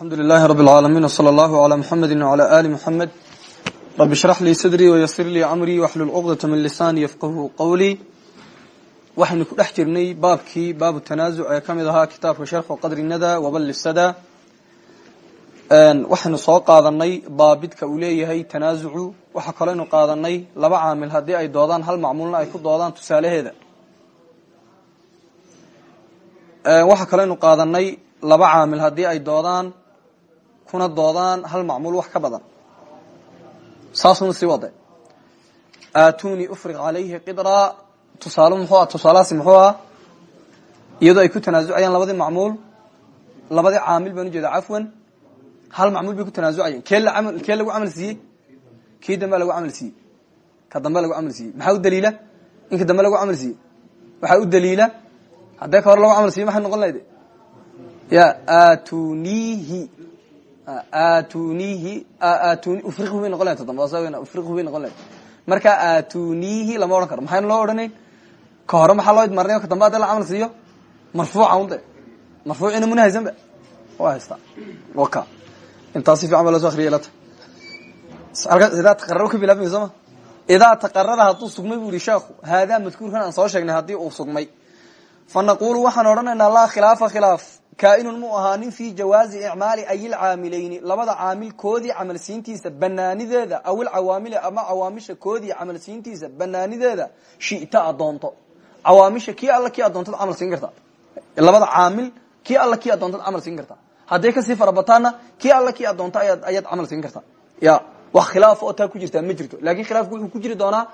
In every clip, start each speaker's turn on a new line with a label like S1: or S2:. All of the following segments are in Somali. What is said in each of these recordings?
S1: alxamdu lilahi rab اlcaalamiin wslى allahu عlى muxamedi wعlى ali muxamed rabi shrax lii sadrii wayasir lii amrii waxlul cuqdata min lisaani yafqahu qowlii waxaynu ku dhex jirnay baabkii baabu tanaasuc ee kamid ahaa kitaabka sharxu qadri nada wabalisada waxaynu soo qaadanay baabidka uu leeyahay tanaasucu waxaa kaleynu qaadanay laba caamil haddii ay doodaan hal macmuulna ay ku doodaan tusaalaheeda waxaa kaleynu qaadanay laba caamil haddii ay doodaan kuna doodaan hal macmuul wax ka badan. Saasuna sii wade. Aatuni ufriq calayhi qidra. Tusaal muxuu ah tusaalahaasi muxuu iyadoo ay ku tanaasucayaan labadii macmuul labadii caamil baan ujeeda cafwan hal macmuul bay ku tanaasucayeen kee lagu camal siiyey? Kii dambe lagu camal siiyey. Ka dambe lagu camal siiyey. Maxaa u daliila? In ka dambe lagu camal siiyey. Waxaa u daliila haddee ka hore lagu camal siiyey maxay noqon lahayde ya atunihi atunihi atuni ufriqhu bay noqon lahay todamba ufriqhu bay noqon lahay marka atunihi lama odhan karo maxayna loo odhanayn? Ka hore maxaa loo idmarnay ka dambe haddii la camal siiyo? Marfuuca unde marfuucina muna haysan ba wa haystaa waka intaas si fiican ba loo so akriyay lata idaa taqarara ka bilaabmay sooma idaa taqarara sugmay bu yihi sheekhu haadaa madkuurkan soo sheegnay haddii uu sugmay. Fa naqulu waxaan odhanaynaa laa khilaafa khilaaf kaainun mu ahaanin fi jawaazi icmaali ayilcaamilayni labada caamil koodii camalsiintiisa banaanideeda aw ilcawaamili ama cawaamisha koodii camalsiintiisa banaanideeda shita adoonto cawaamisha kii alla kii adoontada camal siin karta. Labada caamil kii alla kii adoontada camal siin karta. Hadday ka sii farabataana kii alla kii adoonto ayaad camal siin karta. Ya wax khilaaf oo taa ku jirtaa ma jirto. Lakin khilaafku wuxuu ku jiri doonaa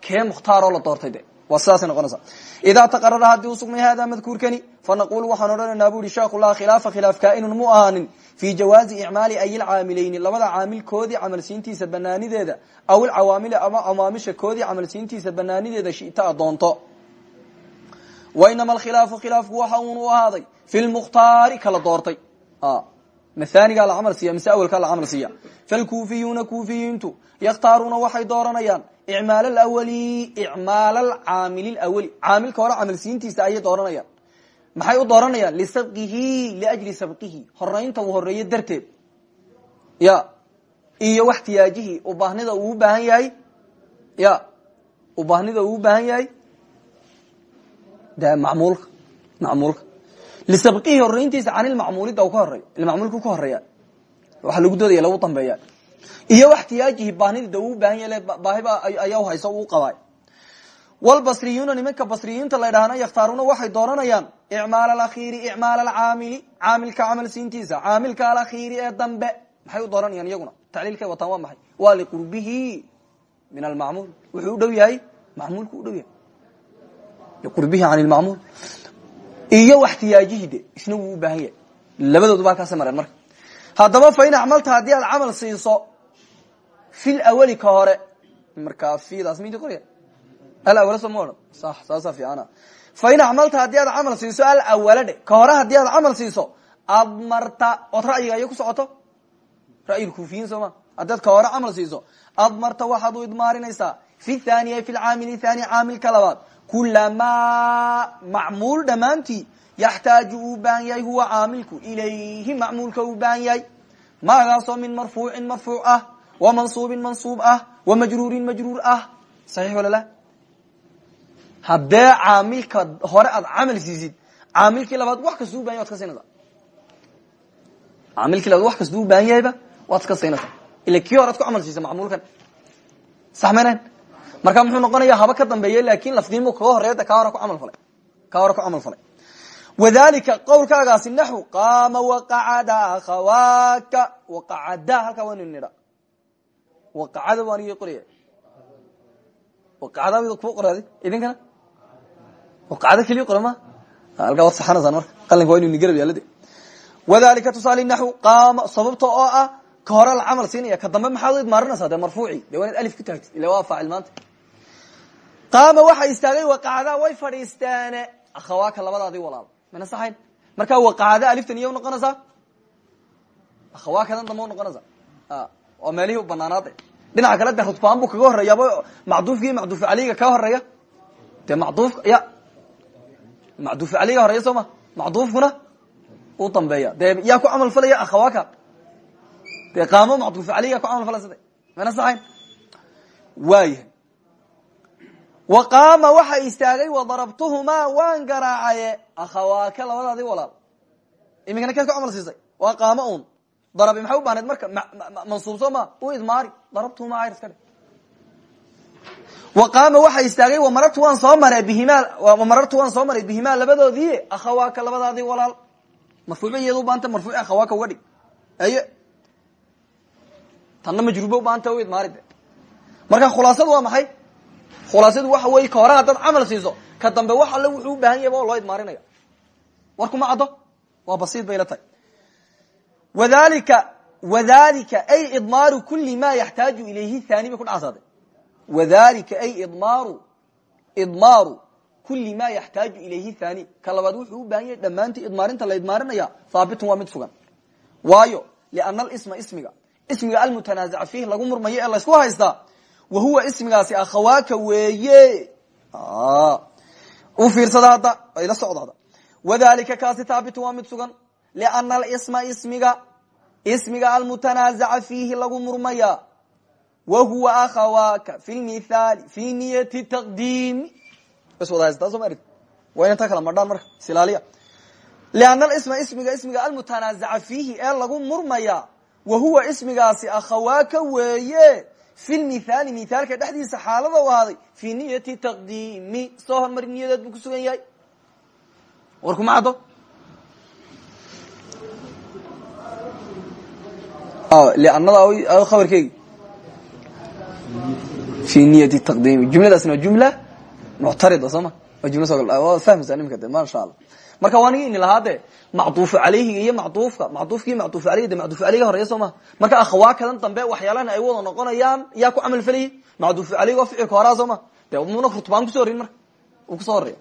S1: kee mukhtaaroo la doortay sidaasay noqonaysa idaa taqarara haddii uu sugmay hada madkuurkani fanaqulu waxaan odhanaynaa bu ihi sheekhu laa khilaafa khilaaf kaainun mu ahaanin fii jawaazi icmaali ayilcaamilayni labada caamil koodii camalsiintiisa banaanideeda aw ilcawaamili ama cawaamisha koodii camalsiintiisa banaanideeda shita adoonto wainama alkhilaafu khilaafku waxa uun u ahaaday fi lmukhtaari kala doortay. Maanigaa la camal siiya mise awelkaa la camal siiya? Falkufiyuuna kufiyiintu yakhtaaruuna waxay dooranayaan icmaal alawali icmaal alcaamil lawali caamilka hore camalsiintiisa ayay dooranayaan. Maxay u dooranayaan? Lisabqihi liajli sabqihi. Horeynta uu horeeyo darteed. Ya. Iyo waxtiyaajihi. Ubaahnida uu ubaahan yahay? Ya. Ubaahnida uu ubaahan yahay? De mamulka macmuulka. Lisabqihi horeyntiisa can ilmacmuulida ka horeeyo ilmacmuulka ka horreeya waxa lagu doodaya lagu dambeeya iyo waxtiyaajihi baahnidiida uu baahan yahay baahiba ayaa hayso uu qabay. Wlbasriyuuna nimanka basriyiinta la ydhahna yakhtaaruuna waxay dooranayaan icmaal alakhiiri icmaal alcaamili caamilka camal siintiisa caamilka alakhiiri ee dambe. Maxay dooranayaan iyaguna? Tacliilkay wataan waa maxay? Waa liqurbihi min almacmuul wuxuu u yahay macmuulku u dhow yahay. Liqurbihi can lmacmuul iyo waxtiyaajihi de isna wuu baahan yahay. Labadoodu ba halkaasa mareen marka. Haddaba fa in acmalta haddii aad camal siiso fil awali ka hore. Markaa fidaas midi qorya alawala soo ma odhan sax saasa fiicana. Fa in acmalta haddii aad camal siiso alawala dhe. Ka hore haddii aad camal siiso admarta ood ra'yiga iyo ku socoto. Ra'yil kufiyiin soo ma haddaad ka hore camal siiso admarta waxaad u idmaarinaysaa fi thaniya fi lcaamili thani caamilka labaad. Kulamaa macmuul dhammaantii yaxtaaju uu baahan yahay huwa caamilku ilayhi macmuulka uu baahan yahay. Maagaasoo min marfuucin marfuuc ah mansuubin mansuub ah majruurin majruur ah. Wala la? Haddee caamilka hore aad camal siisid caamilkii labaad wax kastuu u baahan yay wad ka siinaysaa. Caamilkii labaad wax kastuu u baahan yahayba waad ka siinaysaa. Ila kii hore ad ku camal siisa macmuulkan. Sax manen marka muxuu noqonaya haba ka dambeeye laakin lafdimu kaga horeya ka hore ku camal falay. Ka hore ku camal falay. Wadalika qowlkaagaasi naxu qaama waqacada akhawaka. Waqacada halkaa waynu nidha waqacada waan igi qoraya. Waqacada ku qoraadi idinkana waqacada keliya qora ma halkaa waad saxanaysaan marka. Qalinka waa inu nigarab yaalade wadalika tusaale naxu qaama sababta oo ah ka hore la camal siinaya ka dambe maxaad idmaarinaysaa dee marfuuci. De waa inaad alif ku taagtid ila waa faacil maanta. Qaama waxa istaagay waqacda way fadhiisteene akhawaaka labadaadii walaal. Mana saxayn? Markaa waqacda aliftan iya unoqonaysaa akhawaakadan dambe unoqonaysaa waa meelihii u banaanaade dhinaca kale de rudbaan buu kaga horeeyaaba macduufkii macduuf aliga ka horreeya de macduufka ya macduuf aliga horreeya soo ma macduufkuna u dambeeya. Dee yaa ku camal falaya akhawaaka dee qaamo macduufa aleyh yaa ku camal falay sida mayna saxayn? Waayahay wa qaama waxa istaagay wadarabtuhumaa waan garaacaye akhawaaka labadaadii walaal. Iminkana keed ku camal siisay? Waa qaamo un darabi maxay u baahneed marka mansuub soo ma u idmaari darabtuhumaa ayr iska dhe wa qaama waxa istaagay wamarartu waan soo maray bihimaa wamarartu waan soo maray bihimaa labadoodii akhawaaka labadaadii walaal. Marfuuc bay iyada u baahanta marfuuc akhawaaka uga dhig. Aye tanna majruuba u baahanta u idmaari de marka khulaasadu waa maxay? Khulaasadu waxa wey ka hore haddaad camal siiso ka dambe wax alle wuxuu u baahan loo idmaarinaya warkuma caddo? Waa basiid bay wadalika wadalika ay idmaaru kuli ma yaxtaaju ilayhi thani bay ku dhacasaaday wadalika ay idmaaru idmaaru kuli ma yaxtaaju ilayhi thani. Ka labaad wuxuu u baahan yahay dhammaantii idmaarinta la idmaarinaya haabitun waa mid sugan. Waayo liana alisma ismiga ismiga almutanaazaca fiih lagu murmayo ee laysku haystaa wa huwa ismigaasi akhawaaka weeye. U fiirsada hadda ayla socda hadda wadalika kaasi haabitun waa mid sugan liana alisma ismiga ismiga almutanaazaca fiihi lagu murmaya wa huwa akhawaaka fi lmithaali fi niyati taqdiimi bas wada haysataa soo ma arid waa inay ta kala madhaan marka silaaliya liana alisma ismiga ismiga almutanaazaca fiihi ee lagu murmaya wa huwa ismigaasi akhawaaka weeye fi lmithaali mithaalka dhexdiisa xaalada u ahaaday fi niyati taqdiimi soo hormari niyadeed buu kusugan yahay war lianada khabarkeegi fi niyati taqdiimi jumladaasna waa jumla muctarida soo ma waa jumla soo fahmaysaa nimika de masha allah marka waa nigi ini lahaa de macduufu caleyhiga iyo macduufka iyo macduufu aleyhi de macduufu aleyga horeya soo maha marka akhawaakadan dambe waxyaalahan ay wada noqonayaan yaa ku camal falayay macduufu aleyga oo ficilka horaa soo ma de muna rutbaan kuso horeyin marka uu ku soo horeya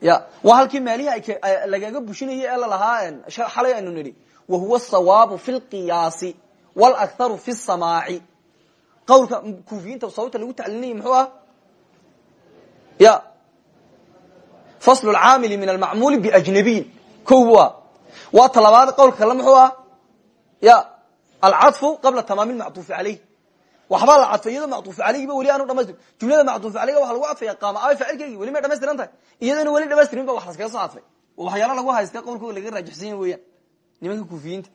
S1: ya waa halkii meelihii lagaga bushinayay ee lalahaa xalay aynu nidhi wa huwa asawaabu fi lqiyaasi wlakharu fi samaaci qawlka kufiyiinta sababta lagu tacliinaya muxuu ah ya. Fasl lcaamili min almacmuuli biajnabiyin. Ko bu ah waa talabaad qawlka kale muxuu ah ya. Alcadfu qabla tamaami macduufi caleyh waxbaa la cadfay iyadoo macduufi caleygiba weli aanu dhamaystir jumlada macduufi caleyga waxa lagu cadfaya qaama aay faacilkeygii weli may dhamaystiran tahay. Iyadona weli dhamaystirin ba wax laskaga soo cadfay. Waxyaala lagu haystay qowlkooda laga raajixsanya weeyaan. Nimanka kufiyiinta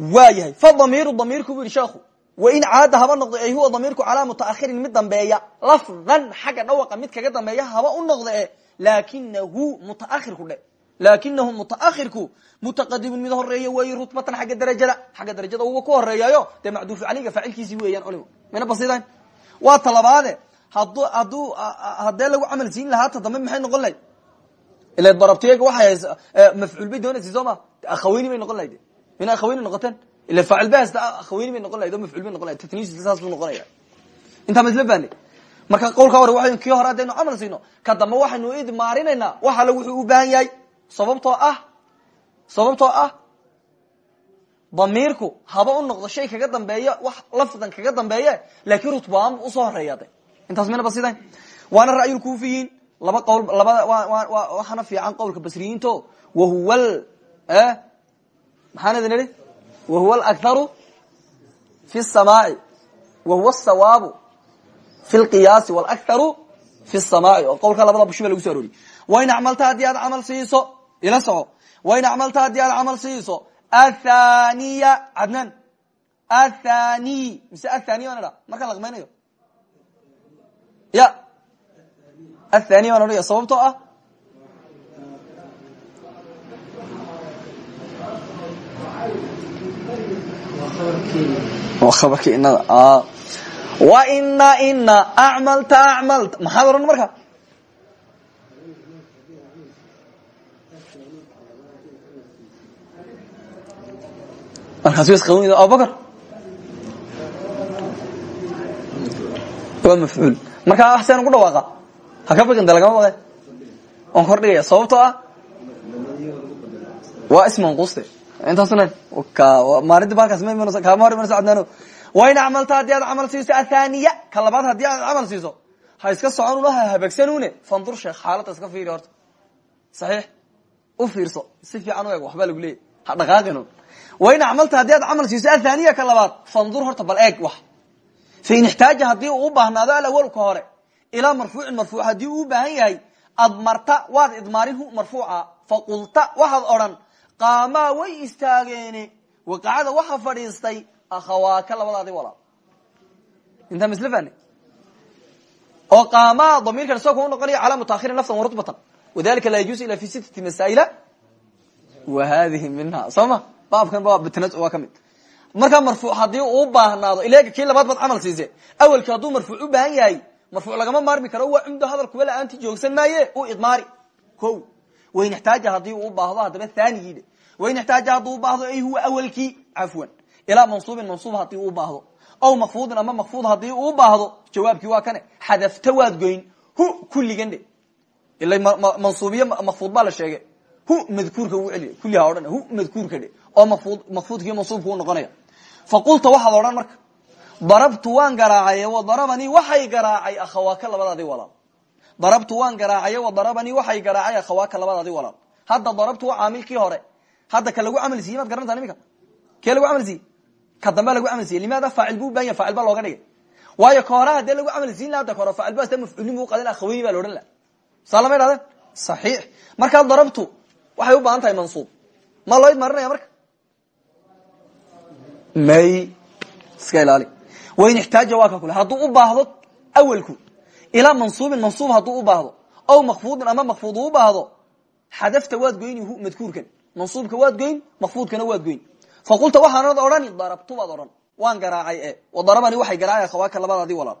S1: waa yahay fa damiiru damiirku bu yihi sheekhu wain caada haba noqda ay huwa damiirku calaa mutaahirin mid dambeeya. Lafdan xagga dhawaqa mid kaga dambeeya haba u noqda e laakinahu mutaahirku dhe laakinahu mutaahirku mutaqadimun mid horreeya weeye rutbatan xagga darajada. Xagga darajada uba ku horeeyayo dee macduufu caleyga faacilkiisii weeyaan culimo mayna basidayn waa talabaade hadu hadduu haddee lagu camal siin lahaa ta dambe maxay noqon lahayd? Ila darabtiyaga waxay hays mafcuul bay doonaysa soo ma? Akhaweyni bay noqon lahayd mina akhaweyni noqoteen. Ila faacil ba haysta akhaweyni bay noqon lahayd oo mafcuul bay noqon lahayd tatniis saas buu noqonaya intaa ma isla bahnay marka qowlka hore waa kii hore haddaynu camal siino. Ka dambe waxaynu idmaarinaynaa wax alle wuxuu u baahan yahay sababtoo ah sababtoo ah damiirku haba u noqdo shay kaga dambeeya wax lafdan kaga dambeeye laakiin rutbaan u soo horreeya de intaas mayna basidayn waana ra'yulkufiyiin laba qowl labada waxaana fiican qowlka basriyiinto. Wahuwa maxaan idin idhi? Wahuwa alakharu fi samaaci wahuwa asawaabu fi lqiyaasi walakharu fi samaaci oo qowlka labada bushi ba lagu so arooriyey wain acmalta haddii aad camal siiso ila soco. Wain acmalta haddii aad camal siiso athaniya cadnaan athani mise athaniya baan idha markaan laqmaynayo. Ya. Athaniya baan odhaya sababtoo ah abarki inada wa ina ina acmalta acmalta. Maxaad odhan marka? Markaas was qaban abubakar. Waa mafcuul. Markaa waxsaan ku dhawaaqa. Haka baqin de lagama baqe waan kordhigaya sababtoo ah waa ism manquuste intaasuna maalinta balkaas ma imanayso kaama hor imanayso cadnaano wain acmalta haddii aad camal siiso athaniya ka labaad haddii aad camal siiso ha iska socon una ha habagsanune fandur sheekh xaaladda iska fiiri horta saxiix u fiirso si fiican u eeg waxbaa lagu leeyay ha dhaqaaqin wain acmalta haddii aad camal siiso athaniya ka labaad fandur horta bal eeg wax fain ixtaaja haddii uu u baahnaado alawalka hore ilaa marfuucin marfuuc haddii uu u baahan yahay admarta waad idmaarin hu marfuuca faqulta waxaad odhan qaamaa way istaageene waqacada waxa fadhiistay akhawaaka labadaadi walaal. Intaa masl fani oo qaamaa damiirkan isagoo ku noqonaya calaa mutaakhirin laftan warutbatan wadalika laa yajuusu ila fi sittati masaa'ila wa hadihi minha. Soo ma? Baabkan waa ka mid. Markaa marfuuc haddii uu baahnaado ilega kii labaad baad camal siise awelki hadduu marfuuc u baahan yahay marfuuc lagama maarmi karo waa cumdo hadal kuwa la'aanti joogsan maaye u idmaari ko wain ixtaaja haddii uu baahdo haddaba thanigii wain ixtaaja hadduu baahdo ay huwa awelkii cafwan. Ilaa mansuubin mansuub haddii uu baahdo. Aw makfudin ama makfud haddii uu baahdo jawaabkii waa kane xadafta waad goyn hu kulligan dhe ila mansuubiye makfud baa la sheegay. Hu madkuurka uu celiya kulliha odhan hu madkuurka dhe oo mafud makfudkii mansuubka u noqonaya. Faqulta waxaad odhan marka darabtu waan garaacay wadarabanii waxay garaacay akhawaaka labadaadi walaal. Darabtu waan garaacay wadarabanii waxay garaacay akhawaaka labadaadi walaal. Hadda darabtu waa caamilkii hore hadda ka lagu camal siiyey maad garantaa imika kee lagu camal siiyey? Ka dambe lagu camal siiyey. Limaada faacil bu ubahan ya facil baa looga dhigay. Waayo ka hore hadee lagu camal siin laha da ka hore faacil ba sta mafcuulin bu qadan akhaweyni ba la odhan laha saa lama idhahdeen saxiix markaa darabtu waxay u baahan tahay mansuub. Ma loo idmarinaya marka? May iska ilaali. Wain ixtaaja waa ka kule hadduu u baahdo awelku ilaa mansuubin mansuub hadduu u baahdo aw makfudin ama makfud u baahdo xadafta waad goyni hu madkuurkan mansuubka waad goyn makfudkana waad goyn faqulta waxaanad odhani darabtu baad odhan waan garaacay e wadarabani waxay garaacay akhawaaka labadaadii walaal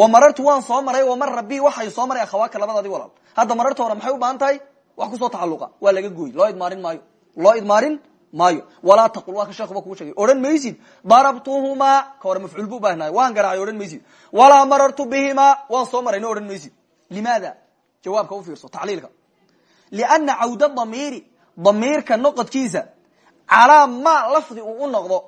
S1: wa marartu waan soo maray wamara bi waxay soo maray akhawaaka labadaadii walaal hadda mararta hore maxay u baahan tahay wax ku soo tacaluqa waa laga gooy loo idmaarin maayo loo idmaarin maayo walaa taqul waa ka sheekuba sheegay odhan maysid darabtuhumaa ka hore bu ubaahnaayo waan garaacay odhan maysid walaa marartu bihimaa waan soo marayna odhan maysid jawaabka u fiirso tacliilka liana cawda damiiri damiirka noqodkiisa calaa ma lafdi uu u noqdo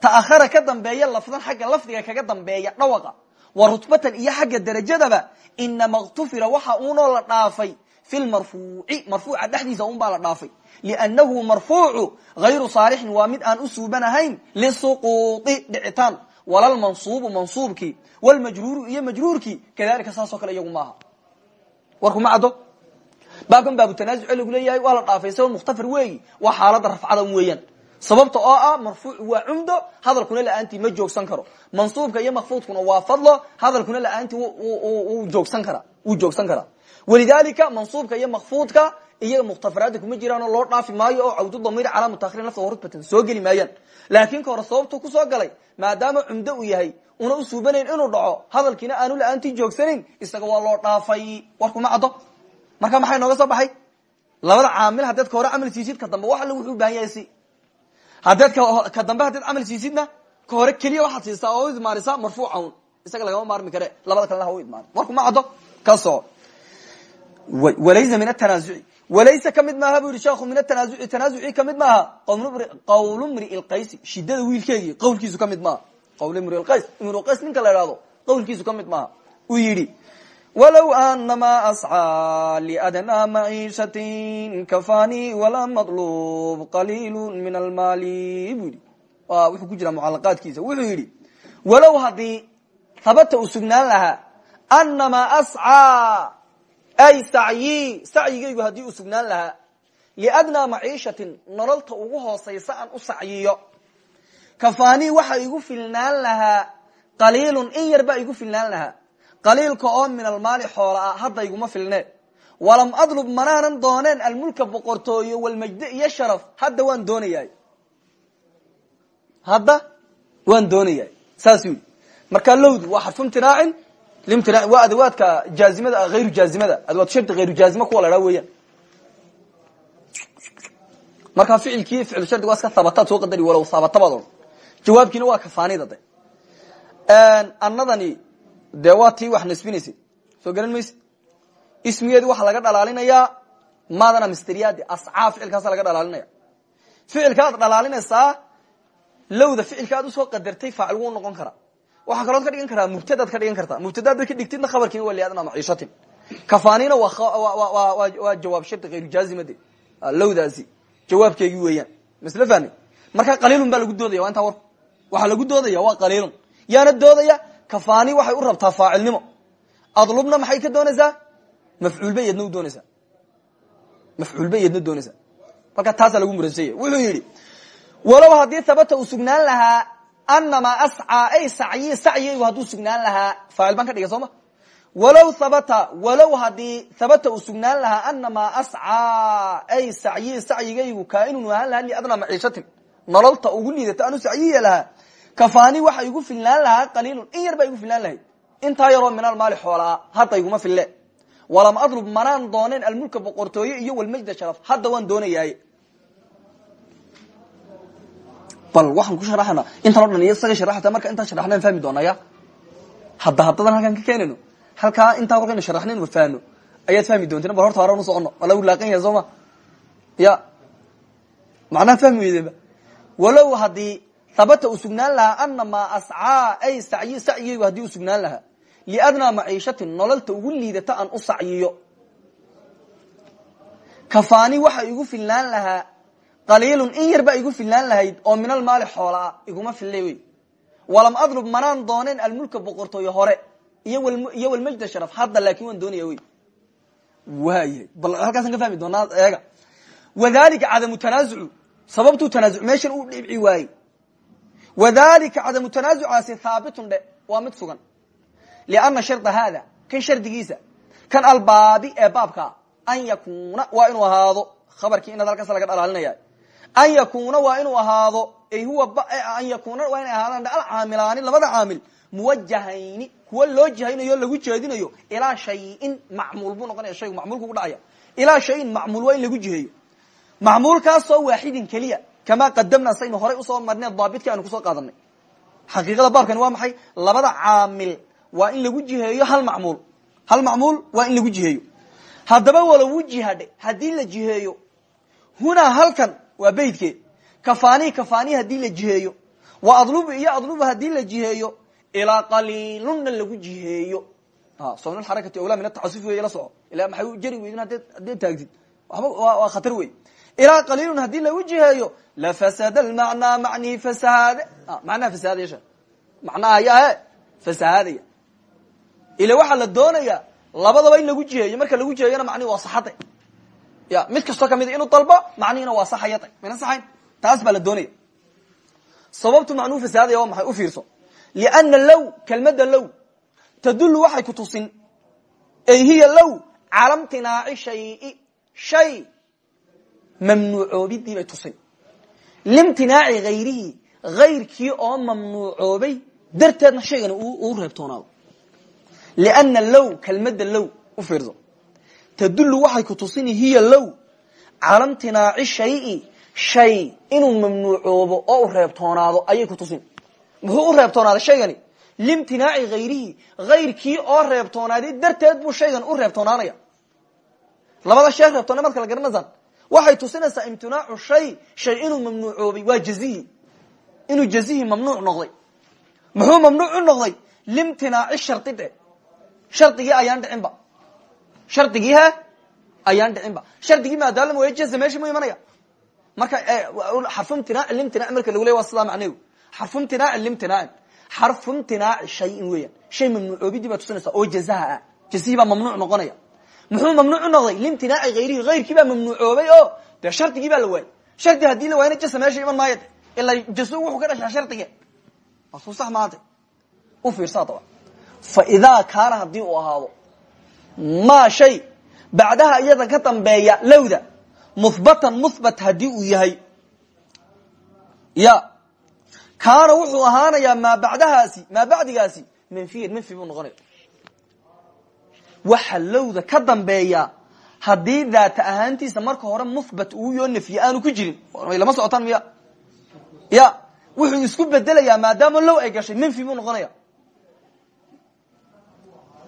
S1: ta'ahara ka dambeeya lafdan xagga lafdiga kaga dambeeya dhawaqa wa rutbatan iyo xagga derajadaba inama ktufira waxa uunoo la dhaafay fi lmarfuuci marfuuca dhexdiisa un baa la dhaafay liannahu marfuucu hayru saalixin waa mid aan u suubanahayn lisuquuطi dhicitaan walalmansuubu mansuubkii wlmajruuru iyo majruurkii kadalika saasoo kale iyagu maaha. Warkuma caddo baabkan baabutanaasuce lagu leeyahay waa la dhaafay isagoo mukhtafir weeyi waa xaalada rafcadan weeyaan. Sababta oo ah marfuuc waa cumdo hadalkuna la'aantii ma joogsan karo. Mansuubka iyo makfuudkuna waa fadlo hadalkuna la'aantii joogsan karaa wuu joogsan karaa walidalika mansuubka iyo makfuudka iyaga mukhtafiraada kuma jiraan oo loo dhaafi maayo oo cawdu damiir calaa mutaakhirin lafta rutbatan soo geli maayaan. Laakin ka hore sababtu ku soo galay maadaama cumdo uu yahay una u suubanayn inuu dhaco hadalkiina aanu la'aantii joogsanayn isaga waa loo dhaafay. Warkuma caddo marka maxay nooga soo baxay? Labada caamil haddeed ka hore camal siisid ka dambe wax alle wuxuu ubahan yahay ka dambe haddeed camal siisidna ka hore keliya waxaad siisaa oo u idmaarisaa marfuuca isaga lagama maarmi kare labada kalena ha u idmaari warkuma caddo ka walaysa min atanaazuci walaysa ka mid maaha bu yihi min atanaazuci tanaazuci ka mid maaha. Qawl mri lqaysi shidada wiilkeegii qawlkiisu ka mid maaha. Qawl imri qays imru qays ninka la ihahdo qawlkiisu ka mid maaha. Uu yidhi walow anama ascaa liadnaa maciishatin kafani wala maطlub qaliilu min almaali bu yidhi wuxuu ku jira mucalaqaadkiisa wuxuu yidhi walow haddii habata uu sugnaan lahaa anamaa ascaa ay sacyi sacyigaygu haddii uu sugnaan lahaa liadnaa maciishatin nololta ugu hoosaysa aan u sacyiyo kafani waxa igu filnaan lahaa qaliilun in yar igu filnaan lahaa qaliilka oo min almaali xoola ah hadda iguma filne. Walam adlub manaanan dooneen almulka boqortooyo walmajde iyo sharaf hadda waan doonayaay hadda waan doonayaay saasuu yidhi markaa waa xarfu imtinaacin limtina waa adawaadka jaazimada hayru jaazimada. Adawaad shardi hayru jaazima kuwa la weeyaan. Markaa ficilkii ficlu shardiga waa iska habataad soo qadari walow haabatabaad odhan jawaabkiina waa kafaanida de. Annadani dee waa tii wax nasbinaysay soo garan maysid ismigeedi waxaa laga dhalaalinayaa maadana misteriyadi ascaa ficilkaasa laga dhalaalinaya. Ficilkaad dhalaalinaysaa lowda ficilka aad u soo qadartay faacil wuu noqon karaa. Waxaa kalood ka dhigan karaa mubtadaad ka dhigan kartaa mubtadaad ka dhigtidna khabarkiina waa liadna maciishatin kafanina waa jawaab shardi hayru jaazimade lowdaasi. Jawaabkeegi weeyaan. Masle fahmi? Marka qaliilun baa lagu doodaya waa intaa warku waxaa lagu doodaya waa qaliilun. Yaana doodaya kafani waxay u rabtaa faacilnimo. Adlubna maxay ka doonaysaa? Mafcuul bay iyadna u doonaysaa. Mafcuul bay iyadna doonaysaa. Marka taasaa lagu muransanya wuxuu yidhi walow haddii habata uu sugnaan lahaa anamaa ascaa ay sacyi sacyaygu hadduu sugnaan lahaa. Faacil baan ka dhigay soo ma walow habata walow haddii habata uu sugnaan lahaa anamaa ascaa ay sacyi sacyigaygu kaainun ahaan lahaa liadnaa maciishatin. Nololta ugu liidata anu sacyiya lahaa kafani waxa igu filnaan lahaa qaliilun in yar baa igu filnaan lahayd. Intaa yaroo min almaali xoolaa hadda iguma fille walam adlub manaan dooneen almulka boqortooye iyo walmajda sharaf hadda waan doonayaay bal waxaan ku sharaxana intan o dhan iyo isaga marka intaan sharaxnaan fahmi doonaya hadda haddadan halkaan ka keenayno halkaa intaa kolkaynu sharaxnayn wa fahno ayaad fahmi doonteen bal horta hore nu socono waa lagu laaqan yahay soo ma? Ya macnaha fahmi weydeenba walow haddii habata uu sugnaan lahaa anamaa ascaa ay sacyi sacyigaygu haddii u sugnaan lahaa. Liadnaa maciishatin nololta ugu liidata aan u sacyiyo. Kafani waxa igu filnaan lahaa. Qaliilun in yar baa igu filnaan lahayd oo min almaali xoolaa iguma fille wey. Walam adlub manaan dooneen almulka boqortooye hore. Iyo walmajda sharaf hadda laakin waan doonaya wey. Waayahay bal halkaasaan ka fahmi doonaa eega. Wadalika cadamu tanaasucu sababtuu tanaasuc meeshan uu dhibci waayey wadalika cadamu tanaasucaasi haabitun dhe waa mid sugan lianna sharda haada kan shardigiisa kan albaabi ee baabkaa an yakuna waa inuu ahaado khabarkii inaad halkaas laga dhalaalinaya an yakuna waa inuu ahaado huwa an yakuna waa inay ahaadaan alcaamilaani labada caamil muwajahayni kuwa loo jihaynayo lagu jeedinayo ilaa shayin macmuul buu noqonaya shaygu macmuulku ku dhacaya ilaa shayin macmuul waa in lagu jiheeyo macmuulkaasoo waaxidin keliya kamaa qadamna saynu horay u soo marnay daabidki aynu ku soo qaadanay xaqiiqada baabkani waa maxay labada caamil waa in lagu jiheeyo hal macmuul hal macmuul waa in lagu jiheeyo haddaba walow jihadhe haddii la jiheeyo hunaa halkan waa beydke kafani kafani haddii la jiheeyo wa adlubu iyo adlubu haddii la jiheeyo ilaa qaliilunna lagu jiheeyo soon xarakati awla min atacasuf wey la soco ila maxay jari weydin haddaad taagtid waba waa khatar wey ilaa qaliilun haddii lagu jiheeyo lafasada lmacnaa macnihi fasahaade macnaha fasahaadaya shee macnaha ayaa e fasahaadaya waxaa la doonaya labadaba in lagu jiheeyo marka lagu jiheeyona macnihi waa saxade ya mid kastoo ka mid inuu dalbo macnihina waa saxayade mayna saxayn taas baa la doonaya sababtu macnuhu fasahaadaya waa maxay u fiirso liana low kelmadda low tadulu waxay ku tusin ay hiya low cala mtinaaci shayi shay mamnuucoobidii bay tusin limtinaaci hayrihi hayrkii oo mamnuucoobay darteedna shaygani uu reebtoonaado liana low kelmadda low u fiirso tadulu waxay ku tusin hiya low cala mtinaaci shayi shay inuu mamnuucoobo oo u reebtoonaado ayay ku tusin. Muxuu u reebtoonaaday shaygani? Limtinaaci hayrihi hayrkii oo reebtoonaaday darteed buu shaygan u reebtoonaanaya. Labada shee reebtoona maad kala garanaysaan waxay tusinaysaa imtinaacu shay shay inuu mamnuucoobay waa jazihi inuu jazihi mamnuuc noqday. Muxuu mamnuuc noqday? Limtinaaci shardi dhe ayaan dhicinba shardigii he ayaan dhicinba shardigii maadaala way jaza meesha mu marka xarfu imtinaaci limtinaac marka lagu ley waa sidaa macnehu xarfu imtinaaci limtinaacin xarfu imtinaaci shayin weeyaan. Shay mamnuucoobidii baa tusinaysa oo jazaha ah jazihii mamnuuc noqonaya muxuu mamnuuc u noqday? Limtinaaci hayrihi hayrkii baa mamnuucoobay oo dee shardigii baa la waayay. Shardi haddii la waayna jasa meesha iman maayo ilaa jasu wuxuu ka dhashaa shardige waasuu sax maanta u fiirsaa daba. Fa idaa kaana haddii uu ahaado maa shay bacdaha iyada ka dambeeya lowda muhbatan muhbat haddii uu yahay. Ya kaana wuxuu ahaanayaa maa bacdahaasi maa bacdigaasi manfiyan manfi buu noqonaya waxa lowda ka dambeeya haddii daata ahaantiisa marka hore muhbat uu yoo nafye aanu ku jirin. Lama socotaan miya? Ya wuxuu isku bedelayaa maadaama low ay gashay manfi buu noqonaya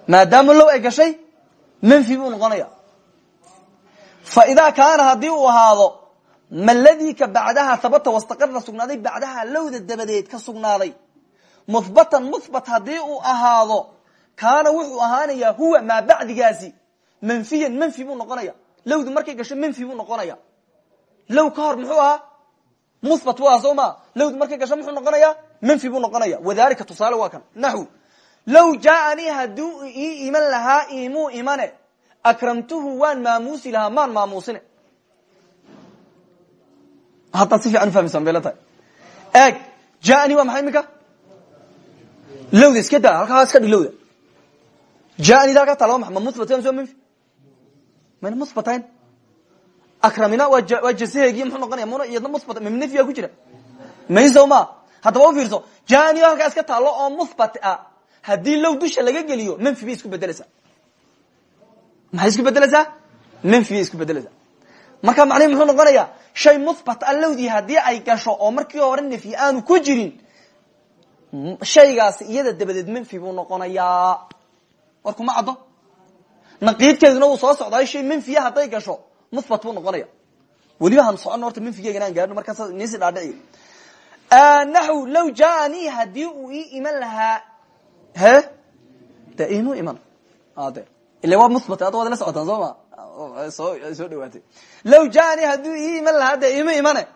S1: maadaama low ay gashay manfi buu noqonaya fa idaa kaana haddii uu ahaado maladii ka bacdaha habata wastaqara sugnaaday bacdaha lowda dabadeed ka sugnaaday muhbatan muhbat haddii uu ahaado kaana wuxuu ahaanayaa huwa maa bacdigaasi. Manfiyan manfi buu noqonaya. Lowdu markay gasho manfi buu noqonaya. Low ka hor muxuu ahaa? Muhbat bu aha soo ma. Markay gasho muxuu noqonaya? Manfi buu noqonaya. Wadalika tusaale waa kan. Naxw. Low jaaanii hadduu ii iman lahaa imane. Akramtuhu waan maamuusi lahaa maan maamuusine. Haddaad si fiican ufahmaysan bayla tahay. Eeg jaani waa maxay iminka lowda iska iska dhi jaanida halkaa taa laba ma ma muhbat so manfi mayna muhbatayn akramina waa jasaheegi muxuu noqonaya muna iyadna muhbat mamnafya ku jira mayso ma haddaba u fiirso jaani halkaa iska taalo oo muhbat ah haddii low dusha laga geliyo manfi bay isku bedeleysaa maxay isku bedeleysaa manfi bay isku bedeleysaa marka macnihi muxuu noqonayaa shay muhbat a lowdii haddii ay gasho oo markii hore nafyi aanu ku jirin shaygaasi iyada dabadeed manfi buu war kuma caddo. Naqiidkeeduna wuu soo socdaay shay manfiya hadday gasho muhbat buu noqonaya weliba han socono horta manfigeega inaan gaadhno markaas nisi dhaadhici naxw low jaanii haddii uu ii iman lahaa. He? De imu iman. De ila waa muhbat adda waad la socotaan soo soo dhawaatay. Low jaanii hadduu ii iman lahaa de imu imane?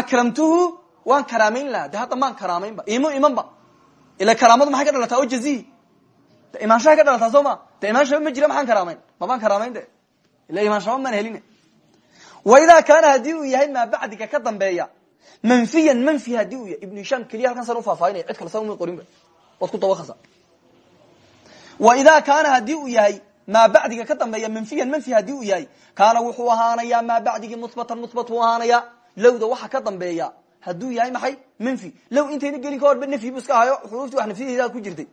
S1: Akramtuhu waan karaamayn lahaa. De hadda maan karaamaynba imu imanba ila karaamadu maxay ka dhalataa? O jazihi de imaanshaha ka dhalataa soo ma. De imaanshaba ma jira maxaan karaamayn mabaan karaamayn de. Ila imaanshaba maan helin. Wa idaa kaana haddii uu yahay maa bacdiga ka dambeeya manfiyan manfi haddii uu yahay ibnu hishaam keliya halkan san ufaahfaahinaya cid kale san uma qorinba waad ku dabakasa wa idaa kaana haddii uu yahay maa bacdiga ka dambeeya manfiyan manfi haddii uu yahay kaana wuxuu ahaanayaa maa bacdigii muhbatan muhbat buu ahaanayaa waxa ka dambeeya hadduu yahay maxay? Manfi. Low intayna gelin ka horba nafyi bu iska xuruufti wax nafyadeeda ku jirtay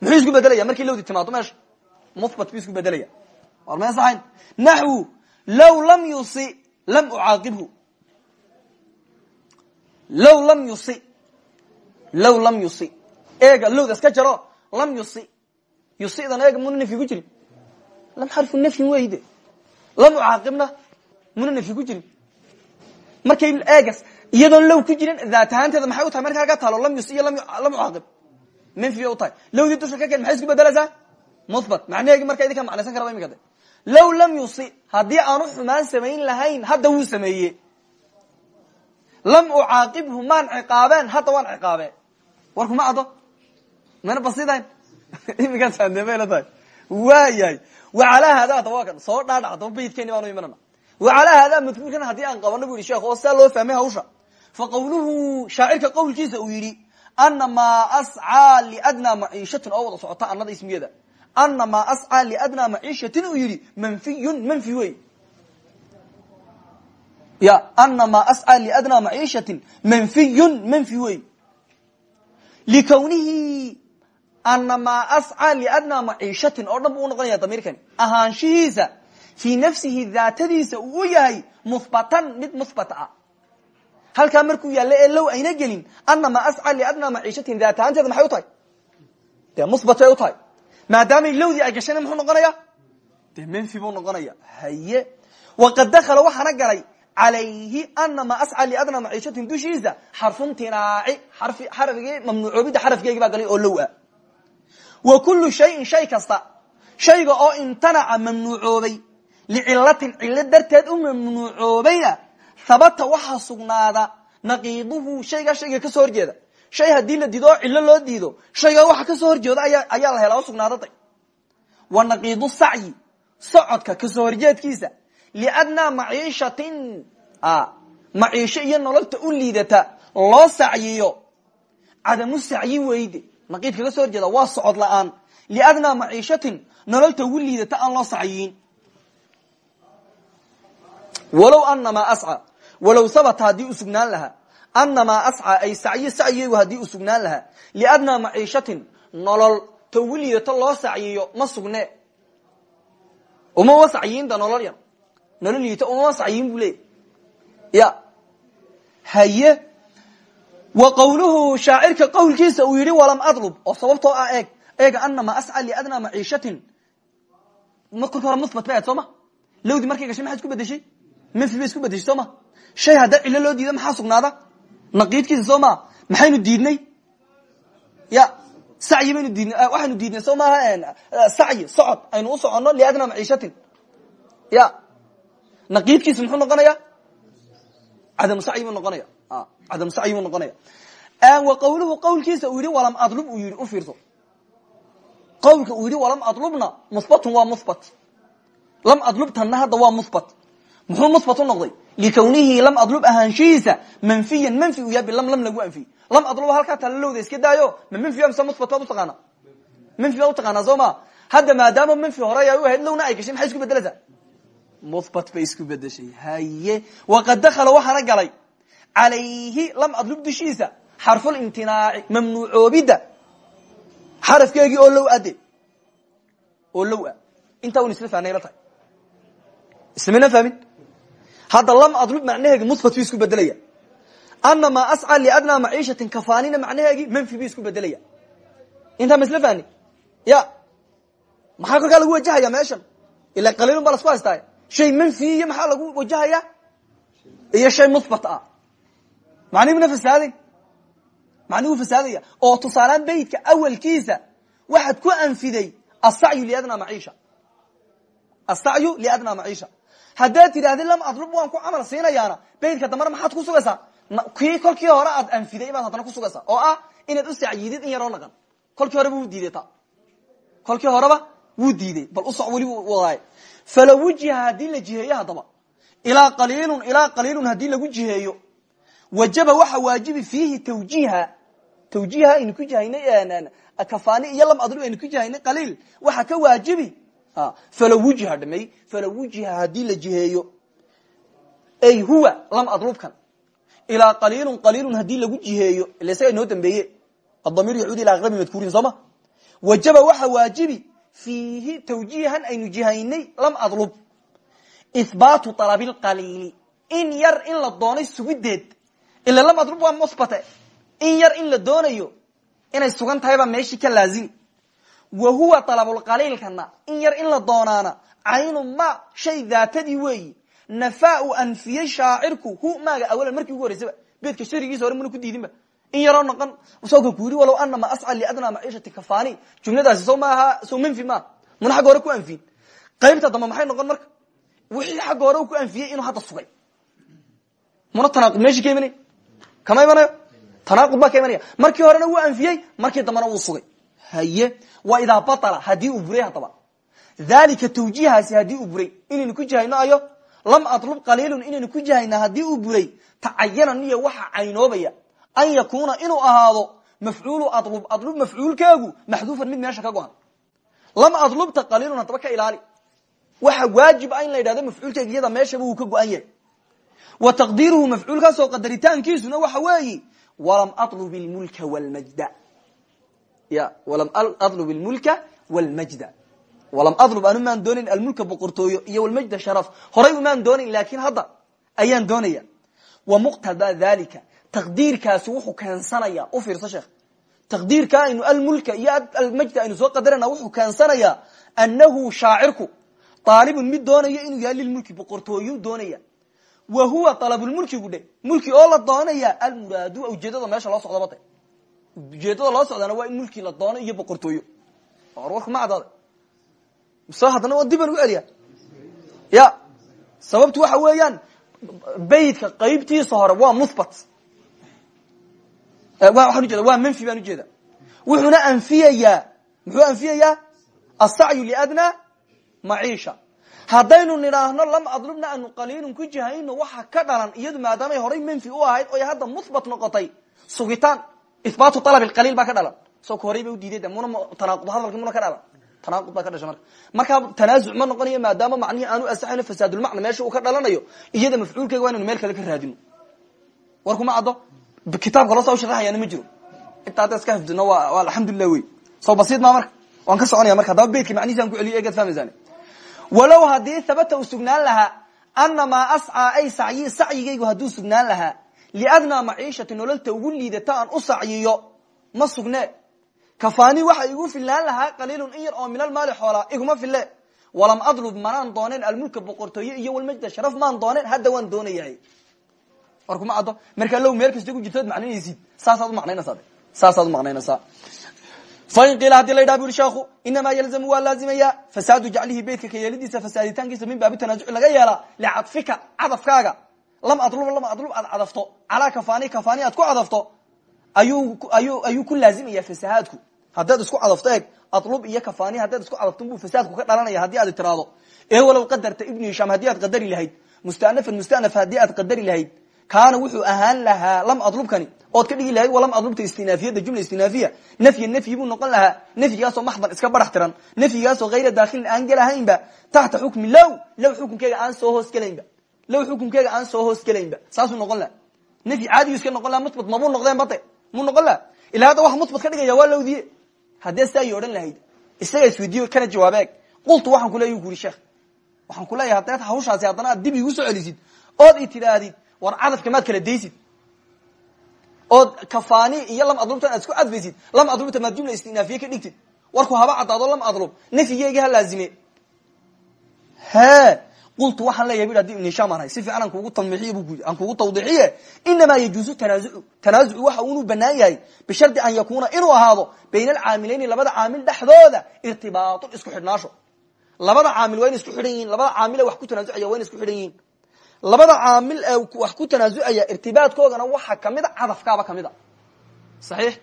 S1: muxuu isku bedelaya markii lowdi timaado meesha muhbat bu isku bedelaya war ma saxayn naxwu low lam yusi lam ucaaqibhu low lam yusi low lam yusi. Eega lowda iska jaro lam yusi. Yusidan eega muna nafyi ku jirin lam xarfu nafyin weyde lam ucaaqibna muna nafyi ku jirin markay eegas iyadoon low ku jirin daat ahaanteeda maxay u tahay marka halkaa taalo lam yusi iyo lam manfi bay u tahay lowdii dusha ka keen maxay isku bedeleysaa muhbat macnaheegi marka idinkaa macnaysan karaba imika de low lam yusi haddii aanu xumaan samayn lahayn hadda wuu sameeye lam ucaaqibhu maan ciqaabeen hadda waan ciqaabe war kuma caddo mana basidayn iminkaas ademayla tahay waayahay wacalaa haadaa adaba waa kan soo dhaadhac adaba bayidkeeni baanu imanana wacalaa haadaa madkuurkan haddii aan qabano bu yihi sheekh oo sidaa loo fahmay hawsha fa qawluhu shaacirka qawlkiisa uu ana maa ascaa liadnaa maciishatin oo wada socota anada ismigeeda ana maa ascaa liadnaa maciishatin uu yidhi manfiyun manfi wey ya ana maa ascaa liadnaa maciishatin manfiyun manfi wey likawnihi ana maa ascaa liadnaa maciishatin oo dhan bu unoqonaya damiirkani ahaanshihiisa fii nafsihi daatadiisa uu u yahay muhbatan mid muhbat ah halkaa markuu yaalla ee low ayna gelin ana maa ascaa liadnaa maciishatin daat ahaanteeda maxay u tahay? Dee muhbatay u tahay. Maadaamay lowdii ay gashayna muxuu noqonaya dee menfi buu noqonaya haye. Waqad dakala waxaana galay alayhi ana maa ascaa liadnaa maciishatin dushiisa xarfuntinaaci xarfigii mamnuucoobidda xarafkeegi baa galay oo low ah. Wa kullu shayin shay kasta shayga oo imtanaca mamnuucoobay licilatin cilo darteed u mamnuucoobayna habata waxaa sugnaada naqiiduhu shaygaa shayga ka soo horjeeda. Shay haddii la diido oo cilo loo diido shaygaa waxa ka soo horjeeda ayaa la helaa oo sugnaadaday wa naqiidu sacyi socodka ka soo horjeedkiisa. Liadnaa maciishatin maciisho iyo nololta u liidata loo sacyiyo. Cadamu sacyi weyde naqiidka ka soo horjeeda waa socod la'aan. Liadnaa maciishatin nololta ugu liidata aan loo sacyiin walow anamaa asca walow habata haddii u sugnaan lahaa anamaa asca ay sacyi sacyiygu haddii u sugnaan lahaa liadnaa maciishatin nolol ta ugu liidato loo sacyiyo ma sugne. Umama sacyiinta nolol yar. Nolol liidata umama sacyiin buu leeyay ya. Haye. Wa qawluhu shaacirka qawlkiisa uu yidhi walam adlub oo sababtoo ah eeg eega anamaa asca liadnaa maciishatin. Kolka hore muhbat ba aad soo ma? Lowdii markay ma shay hadda cilo loo diida maxaa sugnaada? Naqiidkiisa soo maa. Maxaynu diidnay? Ya sacyi baynu diidnay. Waxaynu diidnay soo maaha sacyi socod. Aynu u soconno liadnaa maciishatin ya naqiidkiisa muxuu noqonaya cadamu sacyi buu noqonaya cadamu sacyi buu noqonaya wa qawluhu qawlkiisa uu yihi walam adlub uu yihi ufiirso qawlka uu yihi walam adlubna muhbatun waa muhbat lam adlub tanna hadda waa muhbat muxuu muhbat u noqday? Likawnihi lam adlub ahaanshihiisa manfiyan manfi u yahay bilam lam lagu anfiy lam adlub halkaa talalowda iska daayo ma manfi mise muhbat baad utaqaana manfi baad utaqaanaa soo ma? Hadda maadaama manfi hore ay u ahayd lowna ay gashay maxay isku bedeleysaa muhbat bay isku bedeshay haye waqad dakala waxaana galay. Calayhi lam adlub dushiisa xarfulimtinaaci mamnuucoobidda. Xarafkeegii oo low ade oo low a. Intaa un hadda lam adlub macnaheegi muhbat bu isku bedelaya anamaa asca liadnaa maciishatin kafaanina macnaheegi manfi bu isku bedelaya intaa ma isla fahni ya. Maxaa kolkaa lagu wajahaya meeshan? Ila qaliilun baa lasku haystaa shay manfi iyo maxaa lagu wajahaya iyo shay muhbat ah. Macnihi muna fasaadin macnihi wuu fasaadaya. Oo tusaalaan beytka awalkiisa waxaad ku anfiday asacyu liadnaa maciisha. Asacyu liadnaa maciisha haddaad tidhahdid lam adlub waan ku camal siinayaana. Beytka dambana maxaad ku sugaysaa? Kii kolkii hore aad anfiday baad haddana kusugaysaa oo ah inaad u sacyidid in yaroo naqan kolkii horeba wuu diiday kolkii horeba wuu diiday. Bal usoc weli wadaay. Fala wujiha haddii la jiheeyo haddaba. Ilaa qaliilun ilaa qaliilun haddii lagu jiheeyo. Wajaba waxa waajibi fiihi tawjiiha. Tawjiiha aynu ku jihaynay kafani iyo lam adlub aynu ku jihaynay qaliil. Waxa ka waajibi fala wujiha dhamey fala wujiha haddii la jiheeyo ay huwa lam adlubkan ilaa qaliilun qaliilun haddii lagu jiheeyo ila isaga inoo dambeeye. Adamiir yacuud ila aqrabi madkuurin sooma wajaba waxa waajibi fiihi tawjiihan aynu jihaynay lam adlub ihbaatu alabi lqaliili in yar in la doonay sugideed. Ila lam adlub waa musbate in yar in la doonayo inay sugan tahay baa ka laazimi wa huwa alabulqaliilkana in yar in la doonaana caynu ma shay daatadii weeyi nafaa u anfiyey shaacirku hu maaga awalan markii ugu horeysaba beedka sharigiisa hore muna ku diidinba in yaroo noqon sooka ku yidhi walow anama asca liadnaa maciishati kafani jumladaasi soo maaha soo manfi maaha muna xagga hore ku anfiyin qaybta dambe maxay noqon marka wixii xagga hore ku anfiyey inuu hadda sugay muna tanaaqud meeshii ka imanay kama imanayo imanaya markii horena wuu anfiyey markii dambena wuu sugay haye wa idaa batala haddii uu buray dhalika tawjiihaasi haddii uu buray ku jihayno ayo lam adlub qaliilun inaynu ku jihayna haddii uu buray tacayana niyo waxa caynoobaya. An yakuna inuu ahaado mafcuulu adlub adlub mafcuulkeegu maxduufan mid meesha ka go-an. Lam adlubta qaliilun haddaba ka waxa waajib a in la yidhahdo mafcuulkeega iyada meeshaba wuu ka go-an yahay. Wa taqdiiruhu mafcuulkaasoo qadaritaankiisuna waxa weeyi walam alub ilmulka wlmajda ya walam alub ilmulka wlmajda walam adlub anu maan doonayn almulka boqortooyo iyo walmajda sharaf horay umaan doonayn laakin hadda ayaan doonaya wa muqtada dalika taqdiirkaasi wuxuu keensanaya u fiirso sheekh taqdiirka aynu almulka iyo almajda aynu soo qadarana wuxuu keensanayaa anahu shaacirku aalibun mid doonaya inuu yahay lilmulki boqortooyu doonaya wa huwa alabulmulkigu dhe mulki oo la doonaya almuraadu ujeedada meesha loo socdaba de ujeedada loo socdaana waa in mulki la doono iyo boqortooyo. Warwarka ma cadaada mise haddana waa dib aan ugu celiya ya sababtu waxa weeyaan beytka qaybtiisa hore waa muhbat waxaan ujeeda waa manfi baan ujeeda wuxuuna anfiyayaa muxuu anfiyayaa? Asacyu liadnaa maciisha. Haddaynu nidhaahno lam adlubna aanu qaliilun ku jihayno waxa ka dhalan iyadu maadaamay horay manfi u ahayd oy hadda muhbat noqotay sugitaan ihbaatu alab qaliil baa ka dhalan soka horay ba udiiday de muna tanaaqud hadalka muna ka dhalan tanaaqud baa ka dhasha marka markaa tanaazuc ma noqonayo maadaama macnihii aanu asaxayno fasaadulmacna meesha uu ka dhalanayo iyada mafcuulkeega waa inaynu meel kale ka raadino war kuma caddo kitaabka loo soo sharaxayana ma jiro inta hadda iska hafdino waa alxamdulilah wey soo basiid maa marka waan ka soconaya marka haddaba beytka macnihiisaan ku celiyo egaad fahmaysaan walow haddii habata uu sugnaan lahaa lahaa liadnaa maciishati nololta ugu liidata aan u sacyiyo ma sugne kafaani waxa igu filnaan lahaa qaliilun in yar oo minal maali xoolaa iguma fille walam adlub manaan dooneen almulka boqortooye iyo walmajda sharaf maan dooneen hadda waan doonayahay war kuma caddo markaa low meel kasta ku jirtood macnaynaysid saasaad umanaynaysaa saasaad umaqnaynaysaa fain qiila haddii la yidhaha bu uri sheekhu inamaa yalzamu waa laazimaya fasaadu jaclihi beytka ka yeelidiisa fasaaditaankiisa min baabi tanaazuci laga yeelaa licadfika cadafkaaga lam adlub lam adlub aad cadafto. Calaa kafani kafani aad ku cadafto ayuu ayuu ku laazimaya fasahaadku haddaad isku cadafto adlub iyo kafani haddaad isku cadafto buu fasaadku ka dhalanaya haddii aad tiraado. Ee walow qadarta ibnu hishaam haddii aad qadari lahayd mustanafan mustanaf haddii aad qadari lahayd kaana wuxuu ahaan lahaa lam adlubkani ood ka dhigi lahayd walam adlubta istinaafiyada jumla istinaafiya nafya nafyi buu noqon lahaa. Nafyigaasoo maxdan iska barax tiran. Nafyigaasoo hayra daakilin aan gelahaynba taxta xukmi low low xukunkeega aan soo hoos gelaynba low xukunkeega aan soo hoos gelaynba saasuu noqon laha nafyi caadiyu iska noqon laha mutbat mabuu noqdeen bade muu noqon laha ilaa hadda waxa mutbat ka dhigaya waa lowdiye haddee sidaa ay odhan lahayd isaga isweydiiyo kana jawaabeeg qultu waxaan kuleya ku uri sheekh waxaan kuleeyahay haddeed hawshaasi haddana dib igu soo celisid ood i war cadafka maad kala daysid ood kafani iyo lam adlubtan aad isku cadfaysid lam adlubta maad jumla istinaafiye ka dhigtid warku haba caddaado lam adlub nafyigeegi ha laazime qultu waxaan leeyahay bu hadi ibn hisham aan hay si fiican aan kugu bu aan kugu tawdixiye inamaa yajuusu tanaazucu tanaazucu waxa unu banaan yahay bishardi an yakuna inuu ahaado bayna alcaamilayni labada caamil dhexdooda irtibaatun isku xidhnaasho labada caamil waa ina isku xidhan yihiin labada caamile wax ku tanaazucaya waa ina isku xidhan yihiin labada caamil ee wax ku tanaazucaya irtibaadkoogana waxa ka mid a cadafkaaba ka mid a. Saxiix?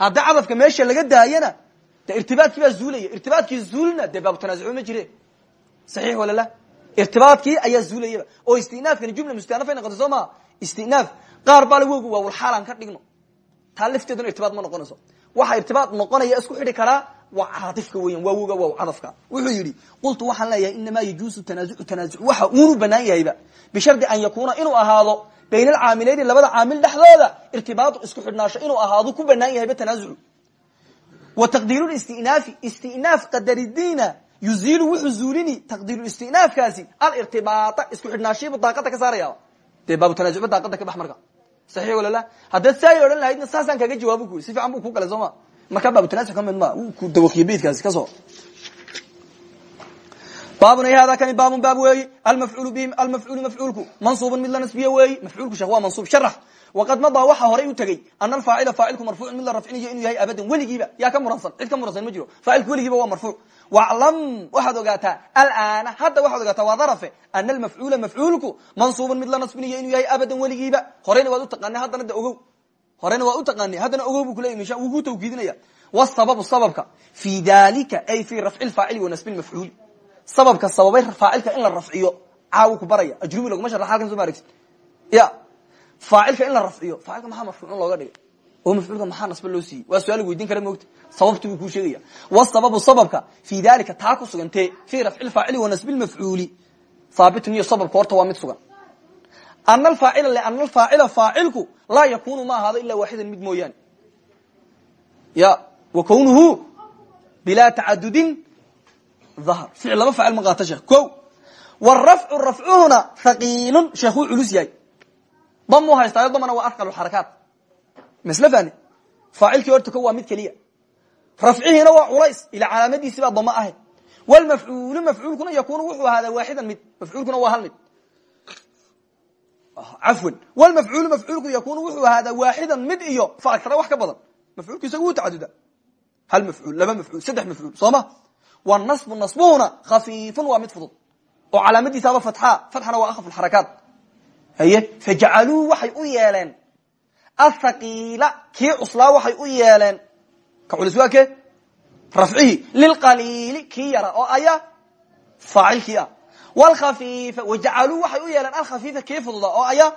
S1: Haddii cadafka meesha laga daayana de irtibaadkii baa irtibaadkii ayaa zuulayaba oo istinaafkani jumla mustanafay noqota soo maa istinaaf. Qaar baa lawogu waa walxaalaan ka dhigno. Taa irtibaad ma noqonayso. Waxa irtibaad noqonaya isku xidhi karaa waa caadifka weyan waa woga waa cadafka wuxuu yidhi qultu waxaan leeyahay inamaa yajuusu tanaazucu tanaazuc waxa uunu banaan yahayba bishardi an yakuuna inuu ahaado bayna alcaamilayni labada caamil dhexdooda irtibaatu isku xidhnaasho inuu ahaado ku banaan yahayba wa taqdiiru istinaafi istinaaf qadaridiina yuziilu wuxuu zuulini taqdiiru istinaafkaasi. Alirtibaata isku xidhnaashiibu daaqada ka saaraya. Dee baabu tanaazucba daaqada ka bax marka. Saxiix walala haddaad saa odhan lahaydna saasaan kaaga jawaabu ku. Si fiican bu ku galay soo ma. Markaa baabu tanaazuc ka mid ma. Ku dawakiye beydkaasi ka soo baabun ay hada kani baabun baab weeyi. Almafcuulu bihi almafcuulu mafcuulku. Mansuubun mid la nasbiye weeyi. Mafcuulku sheekh waa mansuub sharax waqad madaa waxaa horay u tegey ana alfaacila faacilku marfuucun mid la rafcinayo inuu yahay abadan weligiiba. Yaa ka muransan cid ka muransan ma jiro. Faacilku weligiiba waa marfuuc waclam waxaad ogaataa alaana hadda waxaad ogaataa waa darafe ana almafcuula mafcuulku mansuubun mid la nasbinayo inuu yahay abadan weligiiba horeyna waad utaqaana haddana de ogow horeyna waa utaqaani haddana ogow bu kule wuu ku tawkiidinaya wsababu sababka fi dalika ay fi rafci lfaacili wa nasbi lmafcuuli sababka sababay faacilka in la rafciyo caawu ku baraya ajrubi laguma shara halkan soo ma aragtid ya faacilka in la rafciyo faacilka maxaa marfuucin looga dhigay oo mafcuulka maxaa nasba loo siiyey? Waa su'aal weydiin kara moogta sababti buu kuu sheegaya. Wsababu sababka fi dalika taa ku sugantee fi rafci lfaacili wa nasbi lmafcuuli haabitun iyo sababka horta waa mid sugan. Ana alfaacila liana alfaacila faacilku laa yakunu ma ahaado ilaa waaxidan mid mooyaane. Ya wa kownuhu bilaa tacadudin ahr ficil ma qaata sheekh. Ko wrafcu rafcuhuna haqiilun sheekh wuu culus yahay. Damuu haystaayo damana waa xarakaat masle fani faacilkii horta ko waa mid keliya. Rafcihiina waa culays ila calaamadiisi baa damo ahayd. Wlmafcuulu mafcuulkuna yakunu wuxuu ahaadaa waaxidan mid mafcuulkuna waa hal mid. Cafwan. Wlmafcuulu mafcuulku yakunu wuxuu ahaadaa waaxidan mid iyo fa agtara wax ka badan. Mafcuulku isagu wuu tacaduda hal mafcuul laba mafcuul saddex mafcuul soo ma wnaصbu naصbuhuna khafiifun waa mid fudud. Oo calaamadiisaaba fatxa fatxana waa akhafu xarakaat. Haye fajacaluu waxay u yeeleen athaqiila kii cuslaa waxay u yeeleen? Ka culis waa ke rafcihi. Lilqaliili kii yara oo aya faacilkii ah. Wlkhafiifa wajacaluu waxay u yeeleen alkhafiifa kii fududa oo aya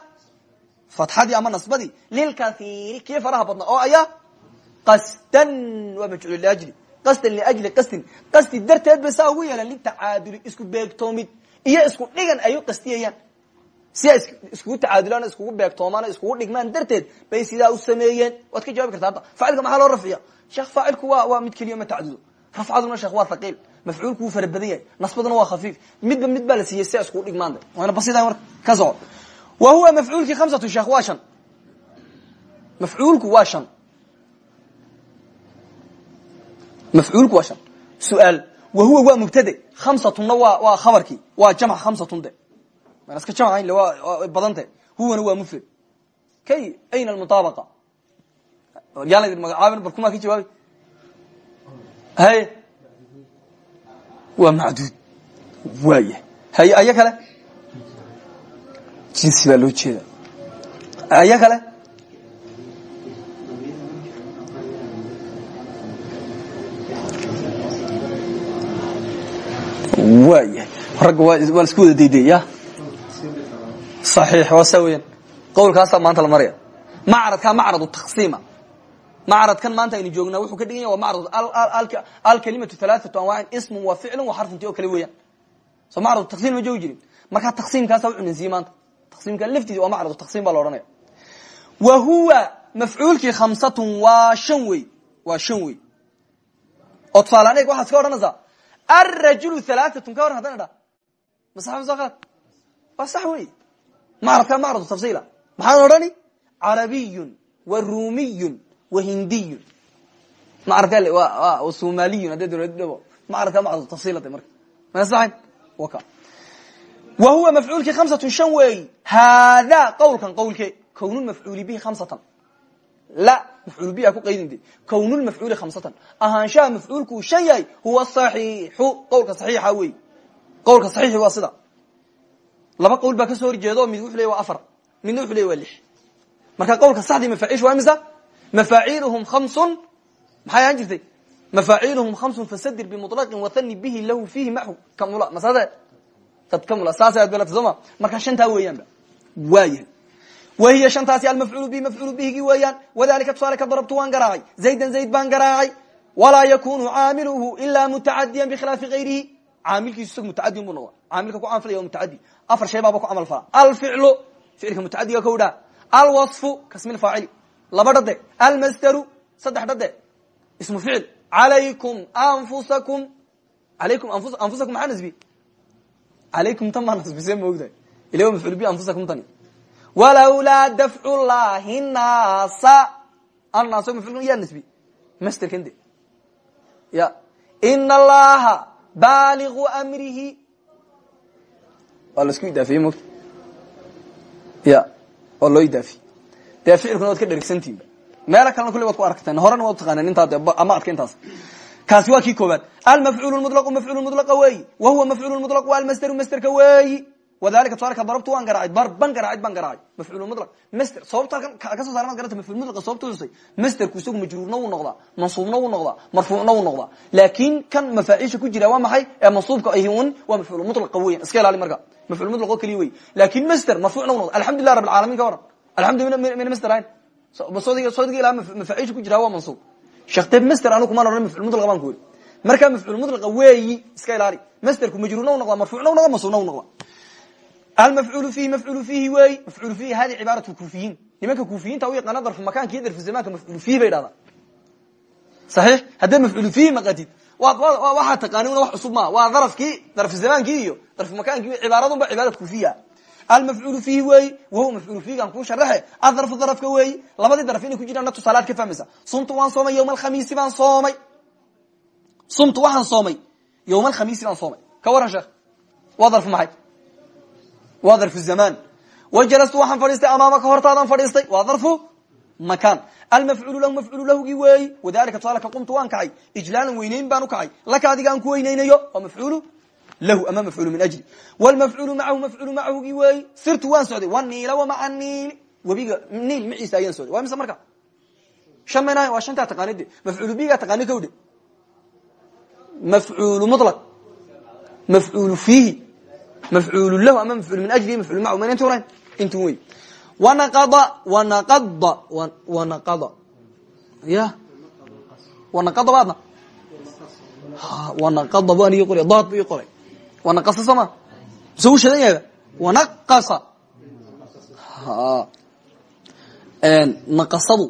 S1: fatxadii ama nasbadii. Lilkaiiri kii faraha badna oo aya qasdan waa majcuul liajli qasdan liajli qasdin qasdi darteed bay saa ugu yeeleen litacaaduli isku beegtoomid. Iyo isku dhigan ay u si ay iskugu tacaadulaan o iskugu beegtoomaan o dhigmaan darteed bay sidaa u sameeyeen. Waad ka jawabi karta hadda faacilka maxaa loo rafciya sheekh faacilku waa waa mid keliya ma tacadudo rafcaduna sheekh waa thaqiil mafcuulku wuu nasbaduna waa khafiif. Midba mid baa si ay iskugu dhigmaan de waana basida marka ka soco wa huwa mafcuulkii khamsatu sheekh waa mafcuulku waa mafcuulku waa shan. Wa huwa waa mubtade khamsatuna waa waa khabarkii. Waa jamc maan iska jamcayn waa badante huwana waa mufrad kay ayna almutaabaqa? Yaa idin magacaabin barkumaa ka jawaabay haye waa macduud. Waaya haye aya kale? Jinsi baa loo jeeda. Aya kale? Waayahay ragga waa la isku wada dayday ya صaxiix waa saa weyaan qowlkaasaa maanta la maraya. Macradkaa macradu taqsiima. Macradkan maanta aynu joognaa wuxuu ka dhigan ya waa macrad alkalimatu alaaatu anwaacin ismun wa ficlun wa xarfunti oo kale weeyaan. Soo macradu taqsiim ma joogi jirin. Markaa taqsiimkaasa wuxuu nansiye maanta. Taqsiimka laftiisa waa macradu taqsiim baa la odhanaya. Wa huwa mafcuulkii khamsatun waa shan wey. Waa shan wey. Oo tusaalean eeg waxaad iska odhanaysaa? Arajulu alaaatun ka waran haddana dha. Ma sax ma soo qalad waa sax wey macradka macradu tafsiila maxaan odhani carabiyun wa rumiyun wa hindiyun macradka wa somaliyun haddee dawlad dhabo macradka macradu tafsiilata marka mana saxayn waka wa huwa mafcuulkii khamsatun shan weeyi haadaa qawlkan qawlke kownulmafcuuli bihi khamsatan la mafcuul bihi a ku qaydinte kownulmafcuuli khamsatan ahaanshaha mafcuulkuu shan yahay huwa saxiixu qawlka saxiixa wey qawlka saxiixi waa sida laba qawl baa ka soo horjeedo mid wuxu ley waa afar midna wuxu ley waa lix. Marka qawlka saxdii mafaaciish waa imisa? Mafaaciiluhum khamsun maxay ahaan jirtay? Mafaaciiluhum khamsun fasadir bimulaqin wathani bihi lahu fiihi maxu kamula masade dad kamula saasay ad belata sooma marka shantaa weeyaanba waayahay wahiy shantaasi almafcuul bihi mafcuul bihigi weeyaan. Wadalika tusaale ka darabtu waan garaacay. Zaydan zayd baan garaacay. Walaa yakunu caamiluhu ilaa mutacadiyan bikhilaafi gayrihi caamilkiisu isaga mutacadin buu noqda caamilka ku camalfalaya waa mutacadi afar shay baaba ku camal fala. Alficlu ficilka mutacadiga ko dhaa alwaصfu kasmi faacili. Laba dhade almasderu saddex dhade ismu ficil. Alaykum anfusakum. Alaykum anfusakum maxaa nasbi? Alaykum tan maa nasbise maogtahay ila wa mafcuul bi anfusakum tani. Walawlaa dafcu llahi naasa annaas mafcuul yaa nasbi. Masderkan de ya. Ina allaha baaligu amrihi. Waa la isku idaafiyey mogta ya waa loo idaafiye. Dee ficilkuna waad ka dherigsantihinba meelo kalena kulle waad ku aragteen horena waad utaqaaneen intaa de ama adka intaas. Kaasi waa kii koobaad almafcuul mulaqu mafcuul mulaqa weeyi. Wa huwa mafcuul mulaq waa almasderu masderka weeyi wadalika tusaale ka darabtu waan garaacay darban garaacid baan garaacay mafcuul mulaq masder sababta halkan ka soo saara maad garanta mafcuul mulaqa sababta xusay masderku isagu majruurna wuu noqdaa mansuubna wuu noqdaa marfuucna wuu noqdaa laakin kan mafaaciisha ku jira waa maxay ee mansuubka ahi un waa mafcuul mulaqa weyan iska ilaali marka mafcuul mulaq oo keliya wey laakin masder marfuucna wuu noqda alxamdulilah rab alcalamin ka waran alxamdu mina masder ahayn sodga ilaa mafaaciisha ku jira waa mansuub sheekhtee masder anu kumaan ohan mafcuul mulaq baan ku weri markaa mafcuul mulaqa weeyi iska ilaali masderku majruurna wuu noqdaa marfuucna wuu noqda mansuubna wuu noqda almafcuul fihi mafcuul fihi wey mafcuul fihi hadi cibaaratu kufiyiin nimanka kufiyiinta u yaqaana darfu makaanka iyo darfu zamaanka mafcuul fihi bay dhahdaa saxiix haddee mafcuul fihi maqatid waxaa taqaani una wax cusub maa waa darafkii darfu zamaankii iyo darfu makaankii cibaaradun ba cibaarad kufiya almafcuul fihi weyi wahuwa mafcuul fihigan kuu sharaxe adarfu darafka weeyi labadii daraf inay ku jiraan tusaalaad ka fahmaysa sumtu waan soomay yowma alkhamiisi baan soomay sumtu waxaan soomay yowma alkhamiisi baan soomay ka waran sheekh waa darfu maxay waa darfu zamaan wajalastu waxaan fadhiistay amaamaka hortaadaan fadhiistay. Waa darfu makaan. Almafcuulu lahu mafcuulu lahugii weeyi wadalika tusaale ka qumtu waan kacay. Ijlaalan weynayn baan u kacay. Laka adiga aan ku weynaynayo waa mafcuulu lahu ama mafcuulu min ajli. Wlmafcuulu macahu mafcuulu macahugii weeyi sirtu waan socday. Waniila wamaca niili webiga niil. Maciisa ayaan socday. Waa mise marka? Shan mayna waa shantaa taqaanide mafcuulu bigaa taqaani kawdhe mafcuulu mulaq mafcuulu fiihi mafcuul lahu ama mafcuul min ajlihi mafcuul macahu mana inta orayn intu wey wanaqada wanaqada wanaqada ya wanaqada baadna wanaqada baan ii qoray daad bu ii qoray wanaqasa sooma muse wuu shadan yahay wanaqasa naqasadu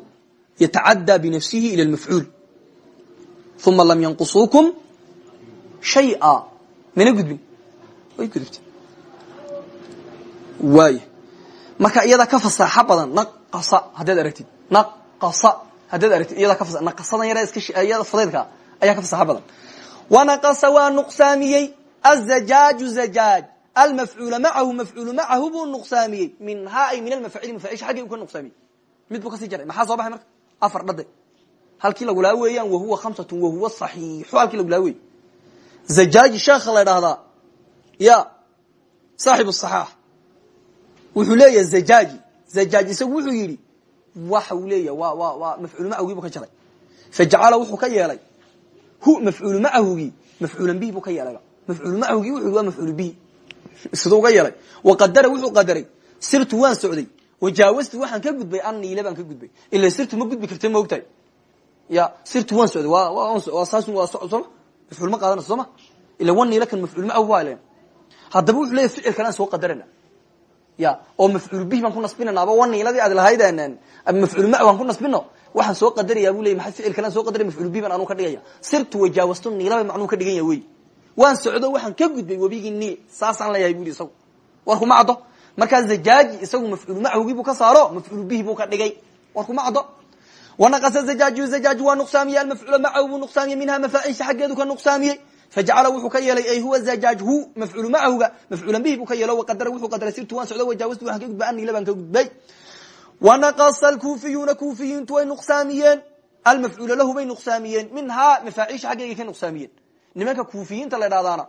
S1: yatacaddaa binafsihi ila lmafcuul uma lam yanqusuukum shaya mana gudbin way gudubta waay. Marka iyada ka fasaaxo badan naqasa haddaad aragtid. Naqasa haddaad aragtid iyada ka fasa. Naqasadan yara iska iyada fudaydka ayaa ka fasaaxo badan. Wanaqasa waa nuqsaamiyey. Azajaaju zajaaj. Almafcuula macahu mafcuulu macahu buu nuqsaamiyey. Minhaa ay min almafacili mafaaisha xaggay u ka mid buu ka sii jaray. Maxaa soo baxay marka? Afar dhade halkii lagulaa weeyaan wahuwa khamsatun wahuwa saxiixu halkii lagulaa wey zajaaji sheekha la ya saaxib saxaax wuxuu leeyahay zajaji zajaaj isagu wuxuu yidhi waxa uu leeyahay waa waa waa mafcuul macawgii buu ka jaray fajacala wuxuu ka yeelay hu mafcuul macahugii mafcuulan bihi buu ka yeelayba mafcuul macahugii wuxu yidhi waa mafcuul bihi siduu uga yeelay. Waqadara wuxuu qadaray sirtu waan socday wajaawastu waxaan ka gudbay anniile baan ka gudbay. Ila sirtu ma gudbi karta ma ogtahay. Ya sirtu waan socday wa waa saas waa socod sooma mafcuul ma qaadanayso sooma ila wan niile kan mafcuul macawg waa len haddaba wuxuu leeyahy ficil kalaan soo qadarana ya oo mafcuul bihi baan ku nasbinana aba waniiladii aad lahayd mafcuul ma waan ku nasbino waxaan soo qadaraya bu ley maay ficil kalaan soo qadaray mafcuul bihi baan anuu ka dhigaya. Sirtu wajaawastu niilaba macnuu ka dhigan ya wey. Waan socdo waxaan ka gudbay webigii niil saasaan leeyahay bu yidhi isagu. War kuma caddo? Markaa zajaaji isagu mafcuul macawgii buu ka saaro? Mafcuul bihi buu ka dhigay. War kuma caddo? Wanaqasa zajaaju zajaaj waa nuqsaamiyey almafcuula macahu buu nuqsaamiyey minha mafaaisha xaggeedu ka nuqsaamiyey fajacala wuxuu ka yeelay ay huwa zajaaj hu mafcuulu macahuga mafcuulan bihi buu ka yeelo waqadara wuxuu qadaray sirtu waan socdo wajaawastu waxaan ka gudbay anila baan ka gudbay wanaqasa alkuufiyuuna kuufiyiintu way nuqsaamiyeen almafcuula lahu bay nuqsaamiyeen minhaa mafaaciisha xaggeegay ka nuqsaamiyeen nimanka kuufiyiinta la dhahdaana